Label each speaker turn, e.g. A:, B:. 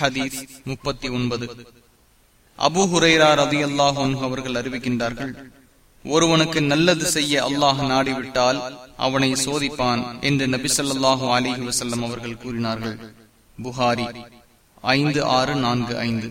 A: ஹதீஸ் முப்பத்தி ஒன்பது. அபு ஹுரைரா ரதி அல்லாஹ் அவர்கள் அறிவிக்கின்றார்கள் ஒருவனுக்கு நல்லது செய்ய அல்லாஹ் நாடிவிட்டால் அவனை சோதிப்பான் என்று நபி சொல்லாஹு அலிஹி வசல்லம் அவர்கள் கூறினார்கள். புகாரி ஐந்து ஆறு நான்கு ஐந்து.